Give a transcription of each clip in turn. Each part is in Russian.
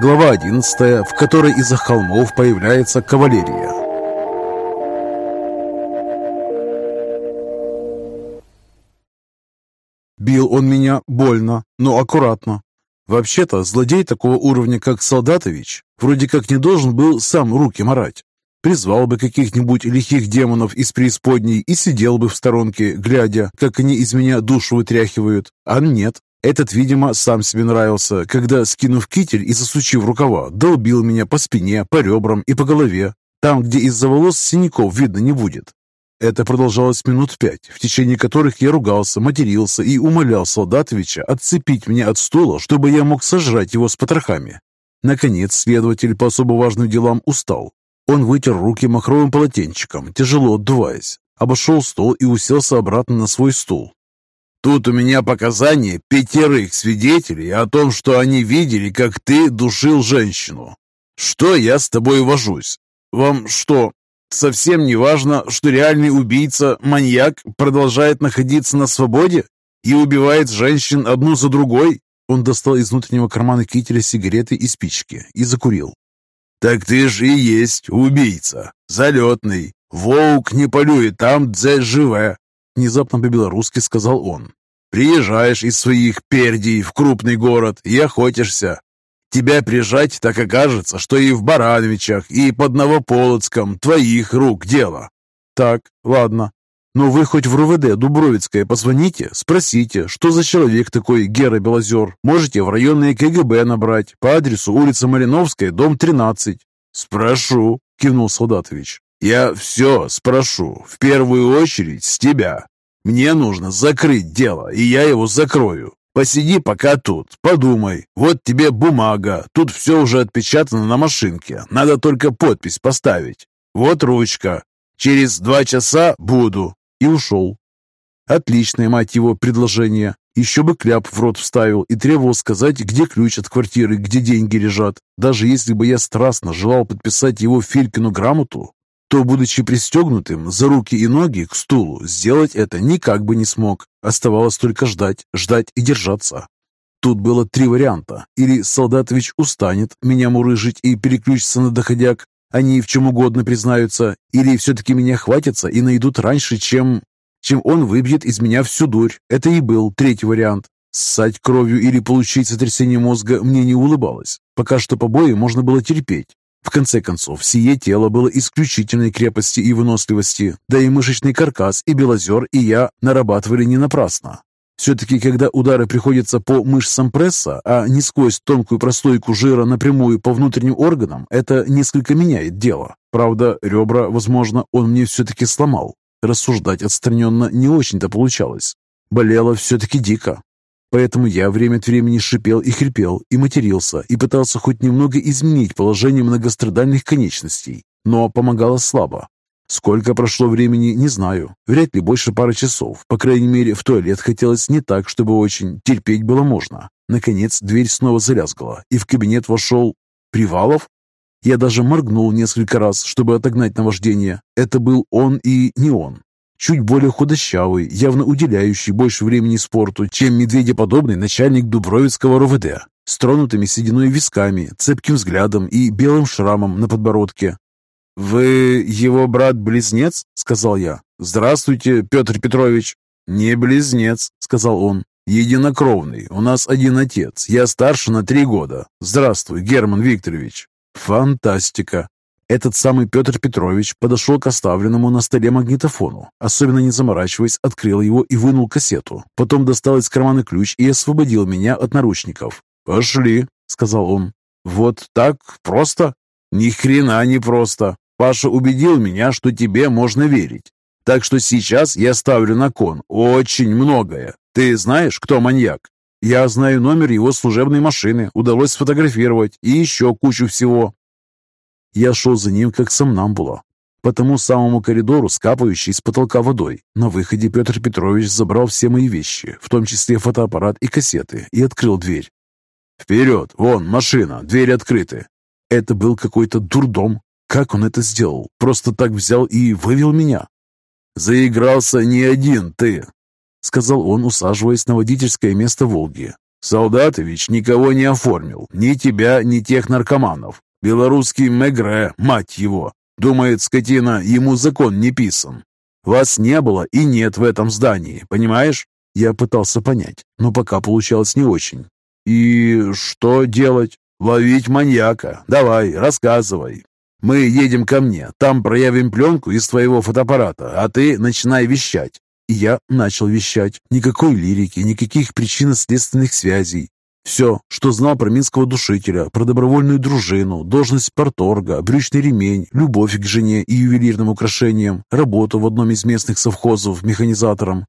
Глава 11, в которой из-за холмов появляется кавалерия. Бил он меня больно, но аккуратно. Вообще-то, злодей такого уровня, как Солдатович, вроде как не должен был сам руки марать. Призвал бы каких-нибудь лихих демонов из преисподней и сидел бы в сторонке, глядя, как они из меня душу вытряхивают. А нет, этот, видимо, сам себе нравился, когда, скинув китель и засучив рукава, долбил меня по спине, по ребрам и по голове, там, где из-за волос синяков видно не будет. Это продолжалось минут пять, в течение которых я ругался, матерился и умолял Солдатовича отцепить меня от стула, чтобы я мог сожрать его с потрохами. Наконец, следователь по особо важным делам устал. Он вытер руки махровым полотенчиком, тяжело отдуваясь, обошел стол и уселся обратно на свой стул. «Тут у меня показания пятерых свидетелей о том, что они видели, как ты душил женщину. Что я с тобой вожусь? Вам что, Совсем не важно, что реальный убийца, маньяк, продолжает находиться на свободе и убивает женщин одну за другой. Он достал из внутреннего кармана кителя сигареты и спички и закурил. «Так ты же и есть убийца, залетный. Волк не полюет там, где живе», — внезапно по-белорусски сказал он. «Приезжаешь из своих пердей в крупный город и охотишься. Тебя прижать, так окажется, что и в Барановичах, и под Новополоцком твоих рук дело. Так, ладно. Но вы хоть в РУВД Дубровицкое позвоните, спросите, что за человек такой Гера Белозер. Можете в районное КГБ набрать по адресу улица Малиновская, дом 13. Спрошу, кивнул Солдатович. Я все спрошу, в первую очередь с тебя. Мне нужно закрыть дело, и я его закрою. Посиди пока тут, подумай. Вот тебе бумага. Тут все уже отпечатано на машинке. Надо только подпись поставить. Вот ручка. Через два часа буду. И ушел. Отличное, мать его, предложение. Еще бы кляп в рот вставил и требовал сказать, где ключ от квартиры, где деньги лежат. Даже если бы я страстно желал подписать его Филькину грамоту, то, будучи пристегнутым за руки и ноги к стулу, сделать это никак бы не смог. Оставалось только ждать, ждать и держаться. Тут было три варианта. Или Солдатович устанет меня мурыжить и переключится на доходяг, они в чем угодно признаются, или все-таки меня хватятся и найдут раньше, чем... чем он выбьет из меня всю дурь. Это и был третий вариант. Ссать кровью или получить сотрясение мозга мне не улыбалось. Пока что побои можно было терпеть. В конце концов, сие тело было исключительной крепости и выносливости, да и мышечный каркас, и белозер, и я нарабатывали не напрасно. Все-таки, когда удары приходятся по мышцам пресса, а не сквозь тонкую прослойку жира напрямую по внутренним органам, это несколько меняет дело. Правда, ребра, возможно, он мне все-таки сломал. Рассуждать отстраненно не очень-то получалось. Болело все-таки дико. Поэтому я время от времени шипел и хрипел, и матерился, и пытался хоть немного изменить положение многострадальных конечностей, но помогало слабо. Сколько прошло времени, не знаю. Вряд ли больше пары часов. По крайней мере, в туалет хотелось не так, чтобы очень. Терпеть было можно. Наконец, дверь снова залязгала, и в кабинет вошел... Привалов? Я даже моргнул несколько раз, чтобы отогнать наваждение. Это был он и не он чуть более худощавый, явно уделяющий больше времени спорту, чем медведеподобный начальник Дубровицкого РОВД, с тронутыми сединой висками, цепким взглядом и белым шрамом на подбородке. «Вы его брат-близнец?» — сказал я. «Здравствуйте, Петр Петрович». «Не близнец», — сказал он. «Единокровный. У нас один отец. Я старше на три года. Здравствуй, Герман Викторович». «Фантастика!» Этот самый Петр Петрович подошел к оставленному на столе магнитофону, особенно не заморачиваясь, открыл его и вынул кассету. Потом достал из кармана ключ и освободил меня от наручников. «Пошли», — сказал он. «Вот так просто?» «Ни хрена не просто. Паша убедил меня, что тебе можно верить. Так что сейчас я ставлю на кон очень многое. Ты знаешь, кто маньяк?» «Я знаю номер его служебной машины, удалось сфотографировать и еще кучу всего. Я шел за ним, как сомнамбула, по тому самому коридору, скапающий с потолка водой. На выходе Петр Петрович забрал все мои вещи, в том числе фотоаппарат и кассеты, и открыл дверь. «Вперед! Вон, машина! Двери открыты!» Это был какой-то дурдом. Как он это сделал? Просто так взял и вывел меня? «Заигрался не один ты!» Сказал он, усаживаясь на водительское место «Волги». Солдатович никого не оформил, ни тебя, ни тех наркоманов. Белорусский Мегре, мать его. Думает, скотина, ему закон не писан. Вас не было и нет в этом здании, понимаешь? Я пытался понять, но пока получалось не очень. И что делать? Ловить маньяка. Давай, рассказывай. Мы едем ко мне, там проявим пленку из твоего фотоаппарата, а ты начинай вещать. И я начал вещать. Никакой лирики, никаких причинно-следственных связей. Все, что знал про минского душителя, про добровольную дружину, должность порторга, брючный ремень, любовь к жене и ювелирным украшениям, работу в одном из местных совхозов механизатором.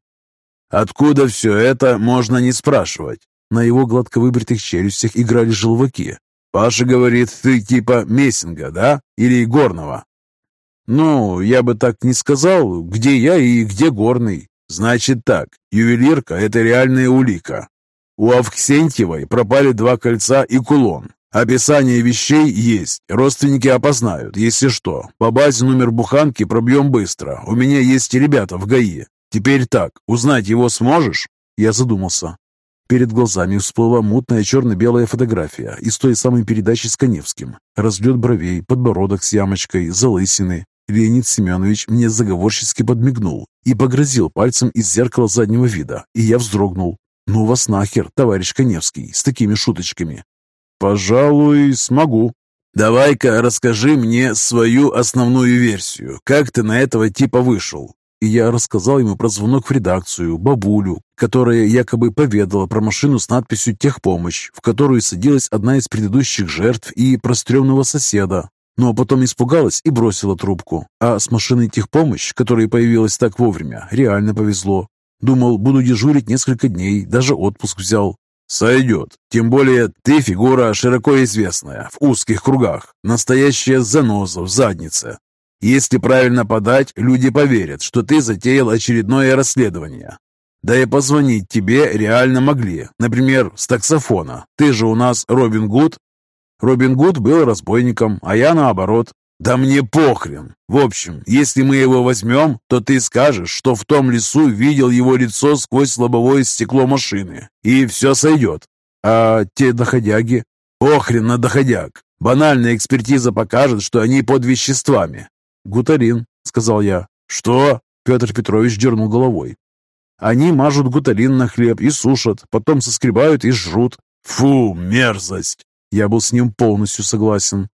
Откуда все это, можно не спрашивать. На его гладко выбритых челюстях играли желваки. Паша говорит, ты типа Мессинга, да? Или Горного? Ну, я бы так не сказал, где я и где Горный. Значит так, ювелирка – это реальная улика. У Авксентьевой пропали два кольца и кулон. Описание вещей есть. Родственники опознают, если что. По базе номер буханки пробьем быстро. У меня есть ребята в ГАИ. Теперь так, узнать его сможешь? Я задумался. Перед глазами всплыла мутная черно-белая фотография из той самой передачи с Коневским. Разлет бровей, подбородок с ямочкой, залысины. Леонид Семенович мне заговорчески подмигнул и погрозил пальцем из зеркала заднего вида, и я вздрогнул. «Ну вас нахер, товарищ Коневский, с такими шуточками!» «Пожалуй, смогу». «Давай-ка расскажи мне свою основную версию. Как ты на этого типа вышел?» И я рассказал ему про звонок в редакцию, бабулю, которая якобы поведала про машину с надписью «Техпомощь», в которую садилась одна из предыдущих жертв и про стрёмного соседа, но потом испугалась и бросила трубку. А с машиной техпомощь, которая появилась так вовремя, реально повезло. Думал, буду дежурить несколько дней, даже отпуск взял. Сойдет. Тем более ты фигура широко известная, в узких кругах. Настоящая заноза в заднице. Если правильно подать, люди поверят, что ты затеял очередное расследование. Да и позвонить тебе реально могли. Например, с таксофона. Ты же у нас Робин Гуд. Робин Гуд был разбойником, а я наоборот. «Да мне похрен! В общем, если мы его возьмем, то ты скажешь, что в том лесу видел его лицо сквозь лобовое стекло машины, и все сойдет. А те доходяги? Похрен на доходяг! Банальная экспертиза покажет, что они под веществами». «Гутарин», — сказал я. «Что?» — Петр Петрович дернул головой. «Они мажут гуталин на хлеб и сушат, потом соскребают и жрут». «Фу, мерзость!» Я был с ним полностью согласен.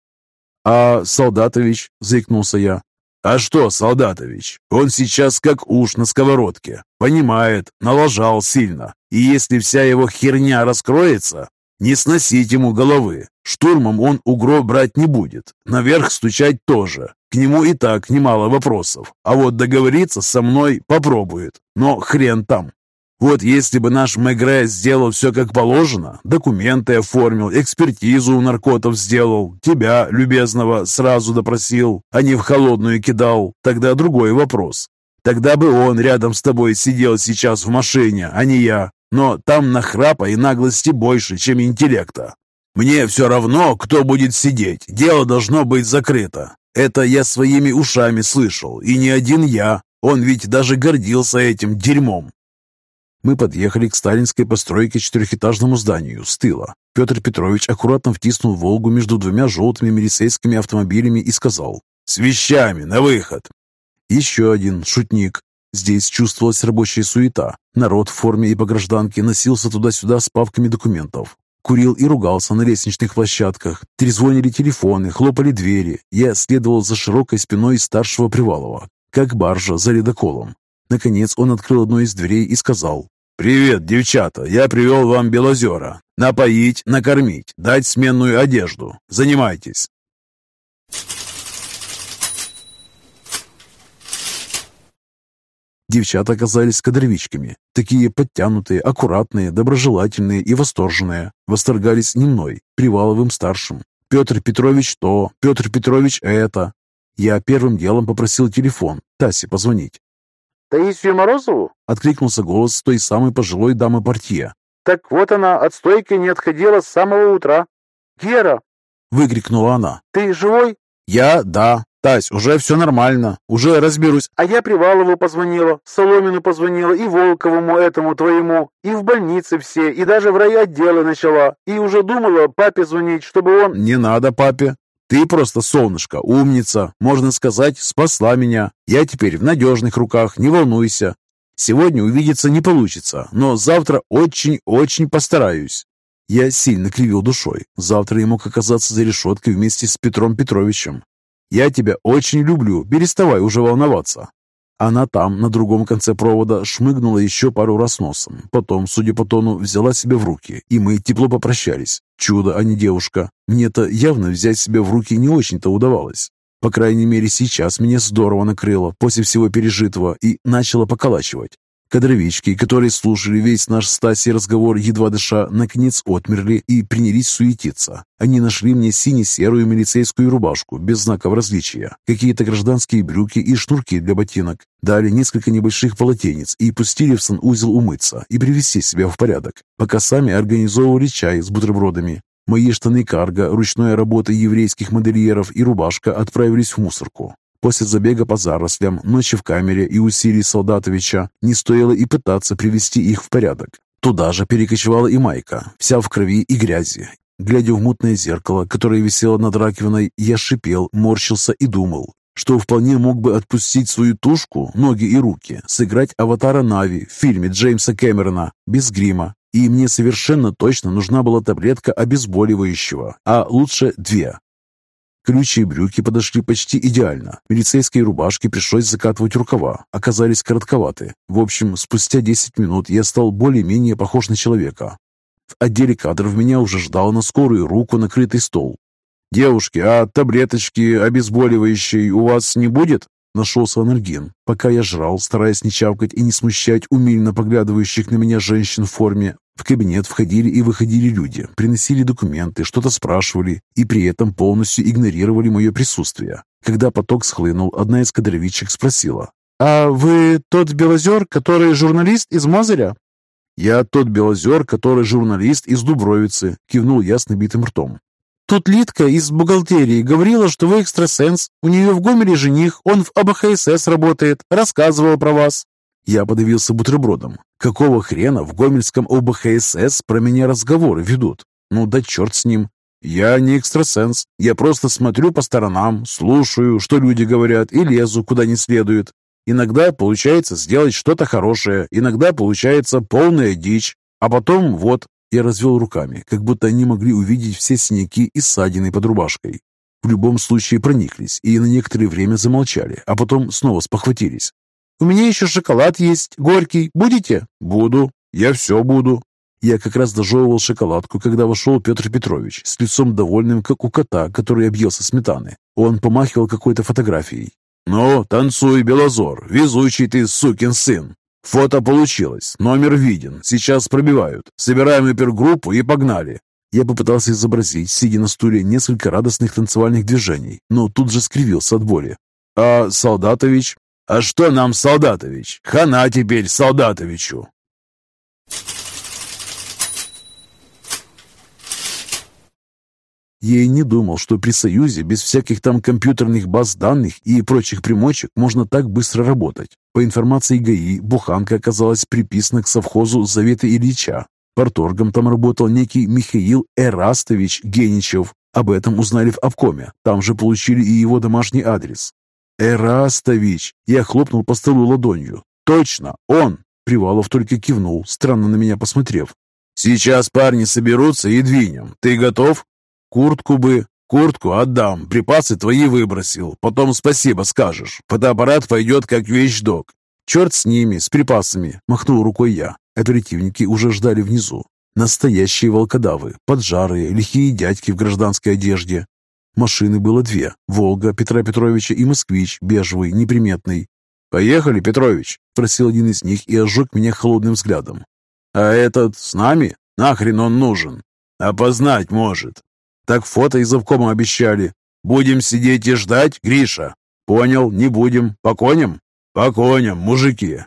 «А Солдатович?» – заикнулся я. «А что, Солдатович? Он сейчас как уж на сковородке. Понимает, налажал сильно. И если вся его херня раскроется, не сносить ему головы. Штурмом он угро брать не будет. Наверх стучать тоже. К нему и так немало вопросов. А вот договориться со мной попробует. Но хрен там. Вот если бы наш Мегре сделал все как положено, документы оформил, экспертизу у наркотов сделал, тебя, любезного, сразу допросил, а не в холодную кидал, тогда другой вопрос. Тогда бы он рядом с тобой сидел сейчас в машине, а не я. Но там нахрапа и наглости больше, чем интеллекта. Мне все равно, кто будет сидеть, дело должно быть закрыто. Это я своими ушами слышал, и не один я. Он ведь даже гордился этим дерьмом. Мы подъехали к сталинской постройке четырехэтажному зданию с тыла. Петр Петрович аккуратно втиснул «Волгу» между двумя желтыми милицейскими автомобилями и сказал «С вещами, на выход!» Еще один шутник. Здесь чувствовалась рабочая суета. Народ в форме и по гражданке носился туда-сюда с папками документов. Курил и ругался на лестничных площадках. Трезвонили телефоны, хлопали двери. Я следовал за широкой спиной старшего Привалова, как баржа за ледоколом. Наконец он открыл одну из дверей и сказал «Привет, девчата! Я привел вам Белозера. Напоить, накормить, дать сменную одежду. Занимайтесь!» Девчата оказались кадровичками. Такие подтянутые, аккуратные, доброжелательные и восторженные. Восторгались не мной, Приваловым-старшим. Петр Петрович то, Петр Петрович это. Я первым делом попросил телефон Тасе позвонить. «Таисию Морозову?» — откликнулся голос той самой пожилой дамы портье. «Так вот она от стойки не отходила с самого утра. Гера!» — выкрикнула она. «Ты живой?» «Я — да. Тась, уже все нормально, уже разберусь. А я Привалову позвонила, Соломину позвонила, и Волковому этому твоему, и в больнице все, и даже в райотделы начала. И уже думала папе звонить, чтобы он... Не надо папе. Ты просто солнышко, умница. Можно сказать, спасла меня. Я теперь в надежных руках, не волнуйся. Сегодня увидеться не получится, но завтра очень-очень постараюсь. Я сильно кривил душой. Завтра я мог оказаться за решеткой вместе с Петром Петровичем. Я тебя очень люблю, переставай уже волноваться». Она там, на другом конце провода, шмыгнула еще пару раз носом. Потом, судя по тону, взяла себя в руки, и мы тепло попрощались. Чудо, а не девушка. Мне-то явно взять себя в руки не очень-то удавалось. По крайней мере, сейчас меня здорово накрыло после всего пережитого и начало поколачивать. Кадровички, которые слушали весь наш Стаси разговор, едва дыша, наконец отмерли и принялись суетиться. Они нашли мне сине-серую милицейскую рубашку без знаков различия, какие-то гражданские брюки и шнурки для ботинок, дали несколько небольших полотенец и пустили в санузел умыться и привести себя в порядок, пока сами организовывали чай с бутербродами. Мои штаны карго, ручная работа еврейских модельеров и рубашка отправились в мусорку. После забега по зарослям, ночи в камере и усилий Солдатовича не стоило и пытаться привести их в порядок. Туда же перекочевала и майка, вся в крови и грязи. Глядя в мутное зеркало, которое висело над раковиной, я шипел, морщился и думал, что вполне мог бы отпустить свою тушку, ноги и руки, сыграть аватара Нави в фильме Джеймса Кэмерона без грима. И мне совершенно точно нужна была таблетка обезболивающего, а лучше две. Ключи и брюки подошли почти идеально. Милицейской рубашке пришлось закатывать рукава, оказались коротковаты. В общем, спустя 10 минут я стал более-менее похож на человека. В отделе кадров меня уже ждал на скорую руку накрытый стол. «Девушки, а таблеточки обезболивающей у вас не будет?» Нашелся анальгин. Пока я жрал, стараясь не чавкать и не смущать умильно поглядывающих на меня женщин в форме, в кабинет входили и выходили люди, приносили документы, что-то спрашивали и при этом полностью игнорировали мое присутствие. Когда поток схлынул, одна из кадровичек спросила, «А вы тот Белозер, который журналист из Мозыря?» «Я тот Белозер, который журналист из Дубровицы», кивнул я с набитым ртом. «Тут Литка из бухгалтерии говорила, что вы экстрасенс. У нее в Гомеле жених, он в АБХСС работает, рассказывал про вас». Я подавился бутербродом. Какого хрена в Гомельском ОБХСС про меня разговоры ведут? Ну да черт с ним. Я не экстрасенс. Я просто смотрю по сторонам, слушаю, что люди говорят, и лезу, куда не следует. Иногда получается сделать что-то хорошее, иногда получается полная дичь. А потом вот, я развел руками, как будто они могли увидеть все синяки и ссадины под рубашкой. В любом случае прониклись и на некоторое время замолчали, а потом снова спохватились. У меня еще шоколад есть, горький. Будете?» «Буду. Я все буду». Я как раз дожевывал шоколадку, когда вошел Петр Петрович с лицом довольным, как у кота, который объелся сметаны. Он помахивал какой-то фотографией. «Ну, танцуй, Белозор, везучий ты сукин сын. Фото получилось, номер виден, сейчас пробивают. Собираем опергруппу и погнали». Я попытался изобразить, сидя на стуле, несколько радостных танцевальных движений, но тут же скривился от боли. «А Солдатович?» «А что нам, Солдатович? Хана теперь Солдатовичу!» Я и не думал, что при Союзе без всяких там компьютерных баз данных и прочих примочек можно так быстро работать. По информации ГАИ, буханка оказалась приписана к совхозу Завета Ильича. Порторгом там работал некий Михаил Эрастович Геничев. Об этом узнали в обкоме. Там же получили и его домашний адрес. «Эрастович!» Я хлопнул по столу ладонью. «Точно, он!» Привалов только кивнул, странно на меня посмотрев. «Сейчас парни соберутся и двинем. Ты готов?» «Куртку бы...» «Куртку отдам, припасы твои выбросил. Потом спасибо скажешь. Фотоаппарат пойдет как вещдок». «Черт с ними, с припасами!» – махнул рукой я. Оперативники уже ждали внизу. Настоящие волкодавы, поджарые, лихие дядьки в гражданской одежде. Машины было две – «Волга» Петра Петровича и «Москвич» бежевый, неприметный. «Поехали, Петрович!» – просил один из них и ожег меня холодным взглядом. «А этот с нами? Нахрен он нужен? Опознать может. Так фото из завкома обещали. Будем сидеть и ждать, Гриша? Понял, не будем. По коням? По коням, мужики!»